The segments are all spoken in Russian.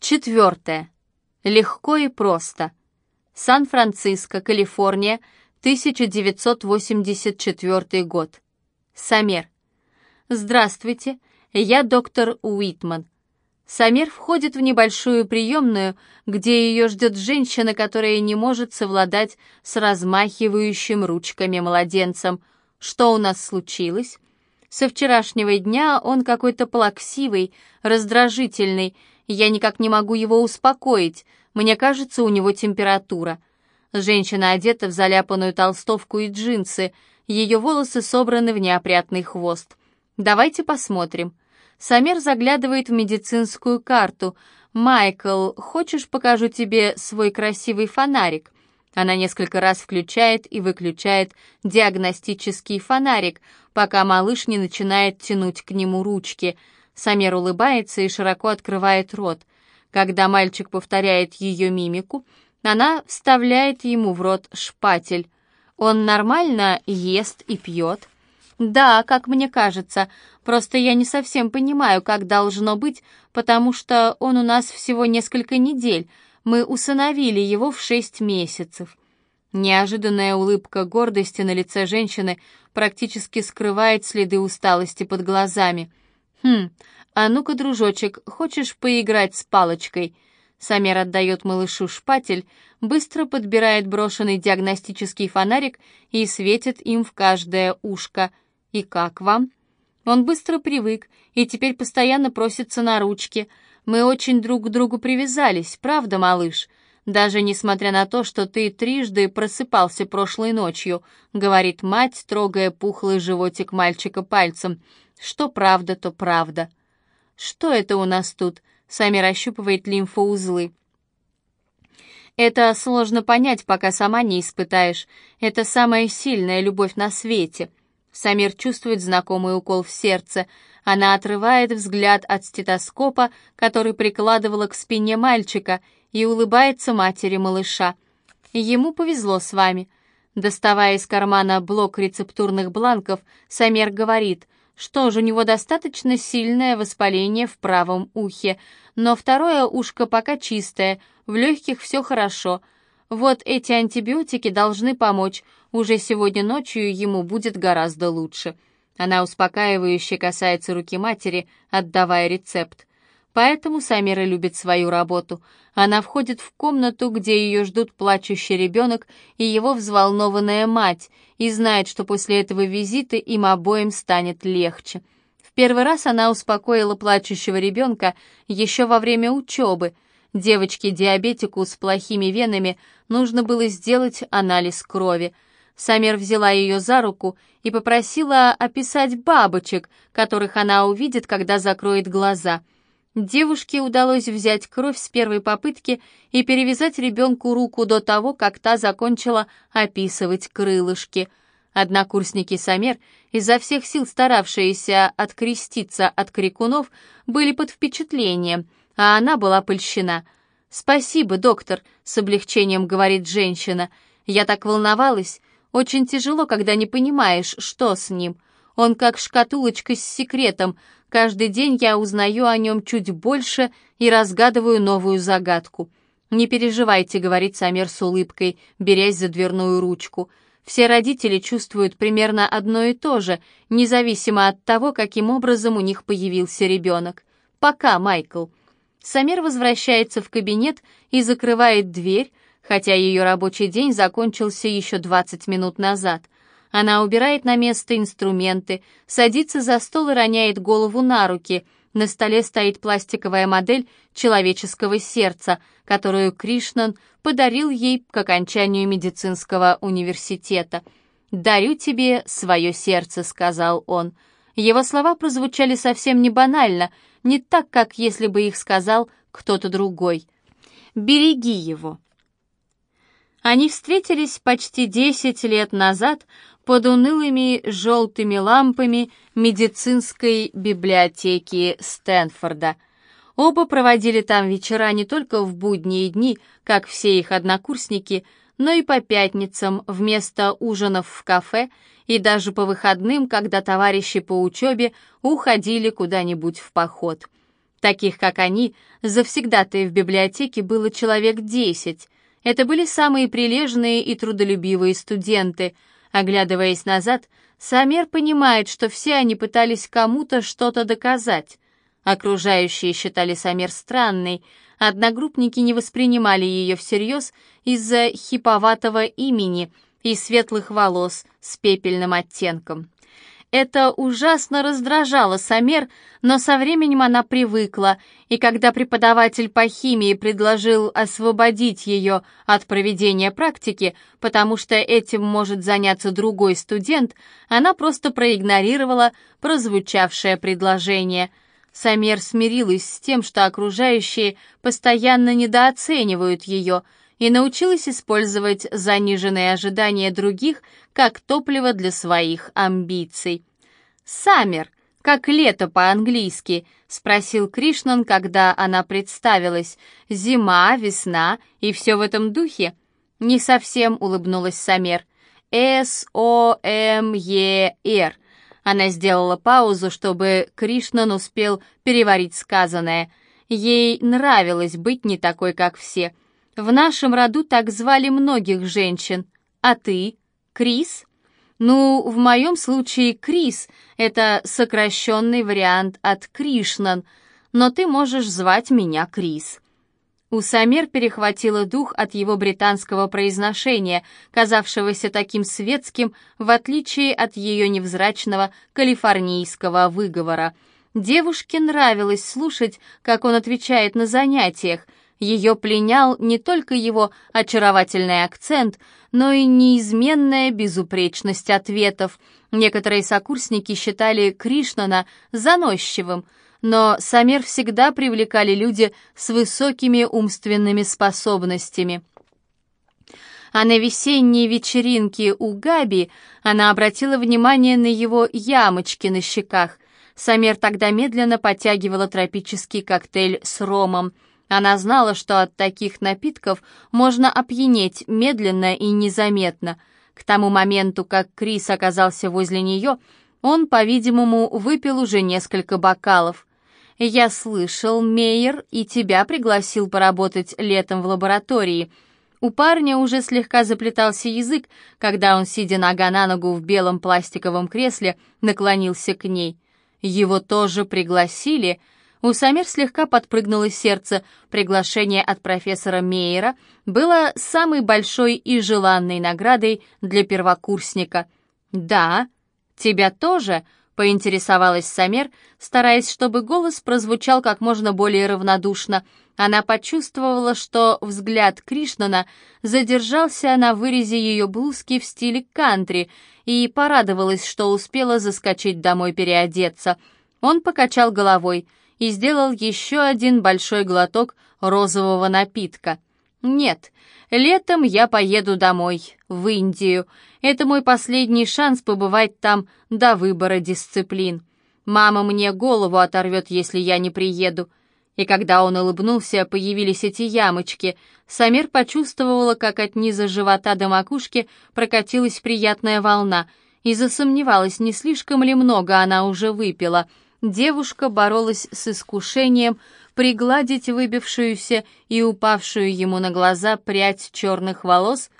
Четвертое. Легко и просто. Сан-Франциско, Калифорния, 1984 год. Самер. Здравствуйте, я доктор Уитман. Самер входит в небольшую приемную, где ее ждет женщина, которая не может совладать с размахивающим ручками младенцем. Что у нас случилось? Со вчерашнего дня он какой-то плаксивый, раздражительный. Я никак не могу его успокоить. Мне кажется, у него температура. Женщина одета в заляпанную толстовку и джинсы. Ее волосы собраны в неопрятный хвост. Давайте посмотрим. Самер заглядывает в медицинскую карту. «Майкл, хочешь, покажу тебе свой красивый фонарик?» Она несколько раз включает и выключает диагностический фонарик, пока малыш не начинает тянуть к нему ручки. Самер улыбается и широко открывает рот. Когда мальчик повторяет ее мимику, она вставляет ему в рот шпатель. Он нормально ест и пьет. «Да, как мне кажется. Просто я не совсем понимаю, как должно быть, потому что он у нас всего несколько недель. Мы усыновили его в шесть месяцев». Неожиданная улыбка гордости на лице женщины практически скрывает следы усталости под глазами. «Хм, а ну-ка, дружочек, хочешь поиграть с палочкой?» Самер отдает малышу шпатель, быстро подбирает брошенный диагностический фонарик и светит им в каждое ушко – «И как вам?» Он быстро привык и теперь постоянно просится на ручки. Мы очень друг к другу привязались, правда, малыш? Даже несмотря на то, что ты трижды просыпался прошлой ночью, говорит мать, трогая пухлый животик мальчика пальцем. Что правда, то правда. Что это у нас тут? Сами расщупывает лимфоузлы. Это сложно понять, пока сама не испытаешь. Это самая сильная любовь на свете — Самир чувствует знакомый укол в сердце. Она отрывает взгляд от стетоскопа, который прикладывала к спине мальчика, и улыбается матери малыша. Ему повезло с вами. Доставая из кармана блок рецептурных бланков, Самер говорит, что же у него достаточно сильное воспаление в правом ухе, но второе ушко пока чистое, в легких все хорошо — вот эти антибиотики должны помочь. Уже сегодня ночью ему будет гораздо лучше. Она успокаивающе касается руки матери, отдавая рецепт. Поэтому Самира любит свою работу. Она входит в комнату, где ее ждут плачущий ребенок и его взволнованная мать, и знает, что после этого визита им обоим станет легче. В первый раз она успокоила плачущего ребенка еще во время учебы — Девочке-диабетику с плохими венами нужно было сделать анализ крови. Самер взяла ее за руку и попросила описать бабочек, которых она увидит, когда закроет глаза. Девушке удалось взять кровь с первой попытки и перевязать ребенку руку до того, как та закончила описывать крылышки. Однокурсники Самер, изо всех сил старавшиеся откреститься от крикунов, были под впечатлением — а она была польщена. «Спасибо, доктор», — с облегчением говорит женщина. «Я так волновалась. Очень тяжело, когда не понимаешь, что с ним. Он как шкатулочка с секретом. Каждый день я узнаю о нем чуть больше и разгадываю новую загадку». «Не переживайте», — говорит Самер с улыбкой, берясь за дверную ручку. «Все родители чувствуют примерно одно и то же, независимо от того, каким образом у них появился ребенок. Пока, Майкл». Самир возвращается в кабинет и закрывает дверь, хотя ее рабочий день закончился еще 20 минут назад. Она убирает на место инструменты, садится за стол и роняет голову на руки. На столе стоит пластиковая модель человеческого сердца, которую Кришнан подарил ей к окончанию медицинского университета. «Дарю тебе свое сердце», — сказал он. Его слова прозвучали совсем не банально — не так, как если бы их сказал кто-то другой. «Береги его». Они встретились почти десять лет назад под унылыми желтыми лампами медицинской библиотеки Стэнфорда. Оба проводили там вечера не только в будние дни, как все их однокурсники, но и по пятницам вместо ужинов в кафе и даже по выходным, когда товарищи по учебе уходили куда-нибудь в поход. Таких, как они, завсегдатаев в библиотеке было человек десять. Это были самые прилежные и трудолюбивые студенты. Оглядываясь назад, Самер понимает, что все они пытались кому-то что-то доказать. Окружающие считали Самер странной, одногруппники не воспринимали ее всерьез из-за хиповатого имени и светлых волос с пепельным оттенком. Это ужасно раздражало Самер, но со временем она привыкла, и когда преподаватель по химии предложил освободить ее от проведения практики, потому что этим может заняться другой студент, она просто проигнорировала прозвучавшее предложение. Самер смирилась с тем, что окружающие постоянно недооценивают ее, и научилась использовать заниженные ожидания других как топливо для своих амбиций. «Саммер, как лето по-английски?» — спросил Кришнан, когда она представилась. «Зима, весна и все в этом духе?» Не совсем улыбнулась Самер. «С-О-М-Е-Р». Она сделала паузу, чтобы Кришнан успел переварить сказанное. Ей нравилось быть не такой, как все. В нашем роду так звали многих женщин. А ты? Крис? Ну, в моем случае Крис — это сокращенный вариант от Кришнан, но ты можешь звать меня Крис. У Самер перехватило дух от его британского произношения, казавшегося таким светским, в отличие от ее невзрачного калифорнийского выговора. Девушке нравилось слушать, как он отвечает на занятиях, ее пленял не только его очаровательный акцент, но и неизменная безупречность ответов. Некоторые сокурсники считали Кришнана заносчивым, но Самер всегда привлекали люди с высокими умственными способностями. А на весенней вечеринке у Габи она обратила внимание на его ямочки на щеках. Самер тогда медленно потягивала тропический коктейль с ромом – она знала, что от таких напитков можно опьянеть медленно и незаметно. К тому моменту, как Крис оказался возле нее, он, по-видимому, выпил уже несколько бокалов. «Я слышал, Мейер и тебя пригласил поработать летом в лаборатории», у парня уже слегка заплетался язык, когда он, сидя нога на ногу в белом пластиковом кресле, наклонился к ней. Его тоже пригласили, у Самир слегка подпрыгнуло сердце. Приглашение от профессора Мейера было самой большой и желанной наградой для первокурсника. «Да, тебя тоже?» — поинтересовалась Самер, стараясь, чтобы голос прозвучал как можно более равнодушно. Она почувствовала, что взгляд Кришнана задержался на вырезе ее блузки в стиле кантри и порадовалась, что успела заскочить домой переодеться. Он покачал головой — и сделал еще один большой глоток розового напитка. «Нет, летом я поеду домой, в Индию. Это мой последний шанс побывать там до выбора дисциплин. Мама мне голову оторвет, если я не приеду». И когда он улыбнулся, появились эти ямочки. Самир почувствовала, как от низа живота до макушки прокатилась приятная волна, и засомневалась, не слишком ли много она уже выпила — девушка боролась с искушением пригладить выбившуюся и упавшую ему на глаза прядь черных волос,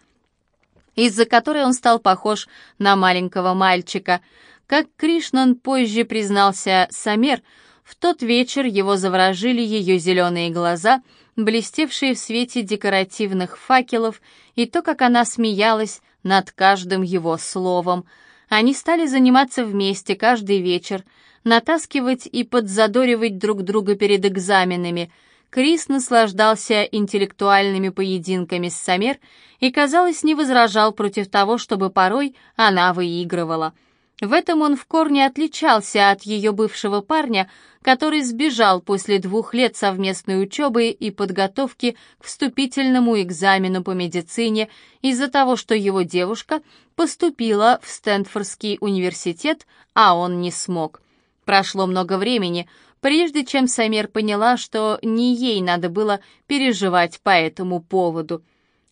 из-за которой он стал похож на маленького мальчика. Как Кришнан позже признался Самер, в тот вечер его заворожили ее зеленые глаза, блестевшие в свете декоративных факелов, и то, как она смеялась над каждым его словом. Они стали заниматься вместе каждый вечер — натаскивать и подзадоривать друг друга перед экзаменами. Крис наслаждался интеллектуальными поединками с Самер и, казалось, не возражал против того, чтобы порой она выигрывала. В этом он в корне отличался от ее бывшего парня, который сбежал после двух лет совместной учебы и подготовки к вступительному экзамену по медицине из-за того, что его девушка поступила в Стэнфордский университет, а он не смог. Прошло много времени, прежде чем Самер поняла, что не ей надо было переживать по этому поводу.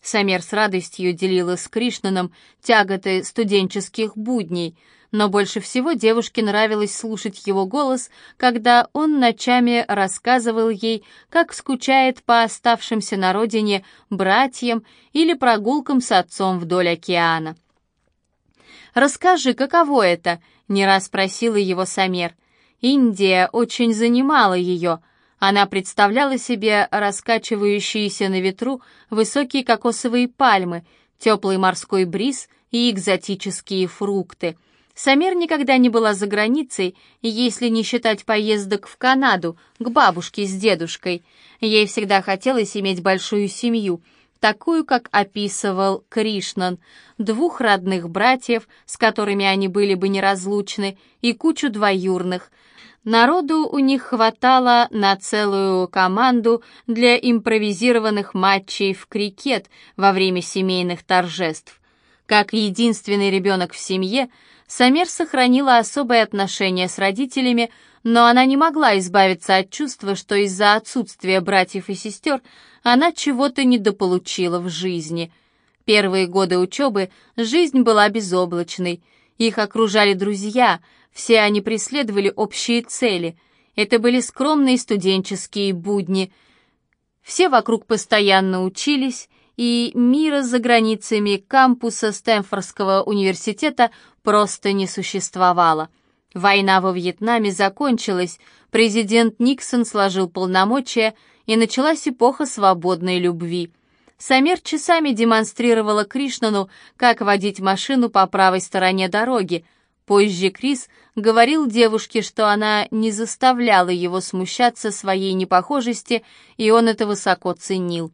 Самер с радостью делила с Кришнаном тяготы студенческих будней. Но больше всего девушке нравилось слушать его голос, когда он ночами рассказывал ей, как скучает по оставшимся на родине братьям или прогулкам с отцом вдоль океана. «Расскажи, каково это?» — не раз просила его Самер. Индия очень занимала ее. Она представляла себе раскачивающиеся на ветру высокие кокосовые пальмы, теплый морской бриз и экзотические фрукты. Самер никогда не была за границей, если не считать поездок в Канаду, к бабушке с дедушкой. Ей всегда хотелось иметь большую семью, такую, как описывал Кришнан, двух родных братьев, с которыми они были бы неразлучны, и кучу двоюрных. Народу у них хватало на целую команду для импровизированных матчей в крикет во время семейных торжеств. Как единственный ребенок в семье, Самер сохранила особое отношение с родителями, но она не могла избавиться от чувства, что из-за отсутствия братьев и сестер она чего-то недополучила в жизни. Первые годы учебы жизнь была безоблачной. Их окружали друзья, все они преследовали общие цели. Это были скромные студенческие будни. Все вокруг постоянно учились, и мира за границами кампуса Стэнфордского университета просто не существовало. Война во Вьетнаме закончилась, президент Никсон сложил полномочия, и началась эпоха свободной любви. Самер часами демонстрировала Кришнану, как водить машину по правой стороне дороги. Позже Крис говорил девушке, что она не заставляла его смущаться своей непохожести, и он это высоко ценил.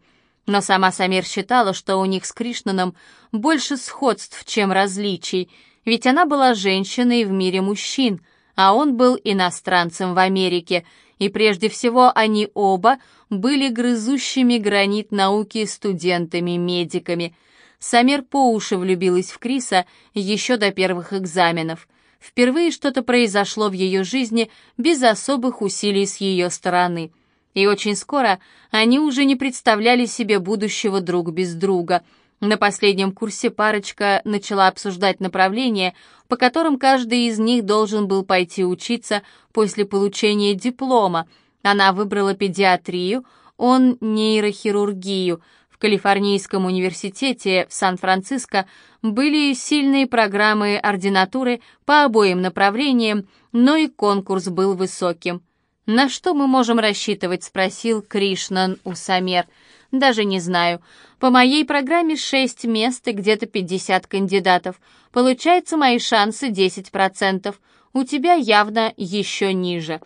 Но сама Самер считала, что у них с Кришнаном больше сходств, чем различий, ведь она была женщиной в мире мужчин, а он был иностранцем в Америке, и прежде всего они оба были грызущими гранит науки студентами-медиками. Самер по уши влюбилась в Криса еще до первых экзаменов. Впервые что-то произошло в ее жизни без особых усилий с ее стороны. И очень скоро они уже не представляли себе будущего друг без друга — на последнем курсе парочка начала обсуждать направления, по которым каждый из них должен был пойти учиться после получения диплома. Она выбрала педиатрию, он нейрохирургию. В Калифорнийском университете в Сан-Франциско были сильные программы ординатуры по обоим направлениям, но и конкурс был высоким. «На что мы можем рассчитывать?» — спросил Кришнан у Самер. «Даже не знаю. По моей программе шесть мест и где-то пятьдесят кандидатов. Получается, мои шансы десять процентов. У тебя явно еще ниже.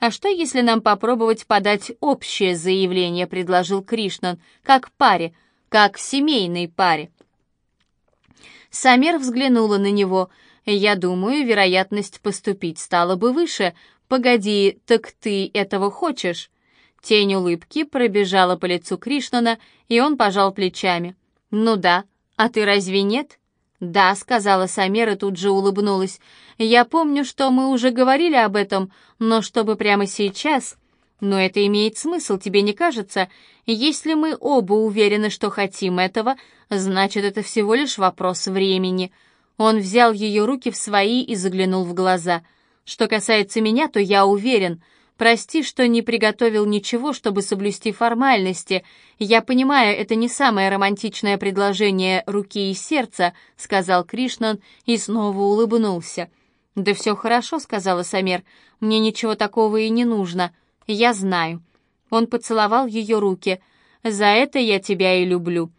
А что, если нам попробовать подать общее заявление, предложил Кришнан, как паре, как семейной паре? Самер взглянула на него. «Я думаю, вероятность поступить стала бы выше. Погоди, так ты этого хочешь?» Тень улыбки пробежала по лицу Кришнана, и он пожал плечами. «Ну да, а ты разве нет?» «Да», — сказала Самера, тут же улыбнулась. «Я помню, что мы уже говорили об этом, но чтобы прямо сейчас...» «Но это имеет смысл, тебе не кажется? Если мы оба уверены, что хотим этого, значит, это всего лишь вопрос времени». Он взял ее руки в свои и заглянул в глаза. «Что касается меня, то я уверен. Прости, что не приготовил ничего, чтобы соблюсти формальности. Я понимаю, это не самое романтичное предложение руки и сердца», — сказал Кришнан и снова улыбнулся. «Да все хорошо», — сказала Самер. «Мне ничего такого и не нужно. Я знаю». Он поцеловал ее руки. «За это я тебя и люблю».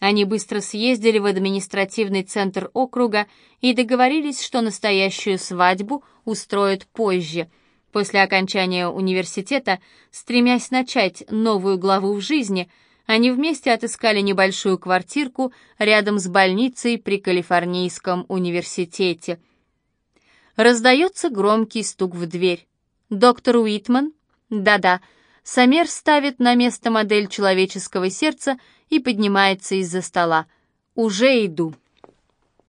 Они быстро съездили в административный центр округа и договорились, что настоящую свадьбу устроят позже — После окончания университета, стремясь начать новую главу в жизни, они вместе отыскали небольшую квартирку рядом с больницей при Калифорнийском университете. Раздается громкий стук в дверь. «Доктор Уитман?» «Да-да». Самер ставит на место модель человеческого сердца и поднимается из-за стола. «Уже иду».